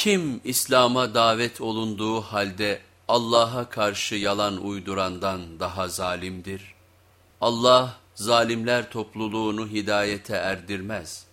Kim İslam'a davet olunduğu halde Allah'a karşı yalan uydurandan daha zalimdir? Allah zalimler topluluğunu hidayete erdirmez.''